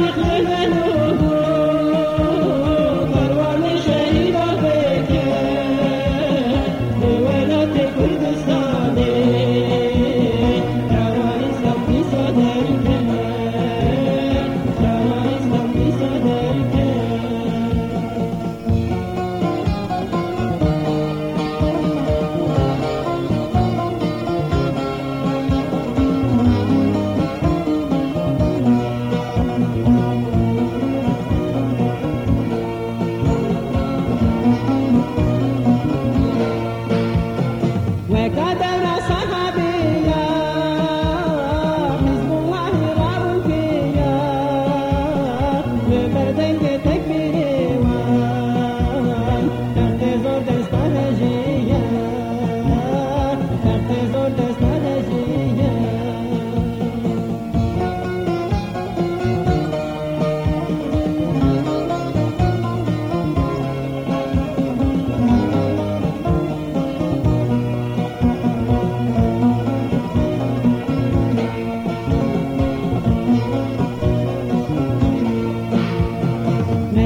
Thank you. Gadara Saha.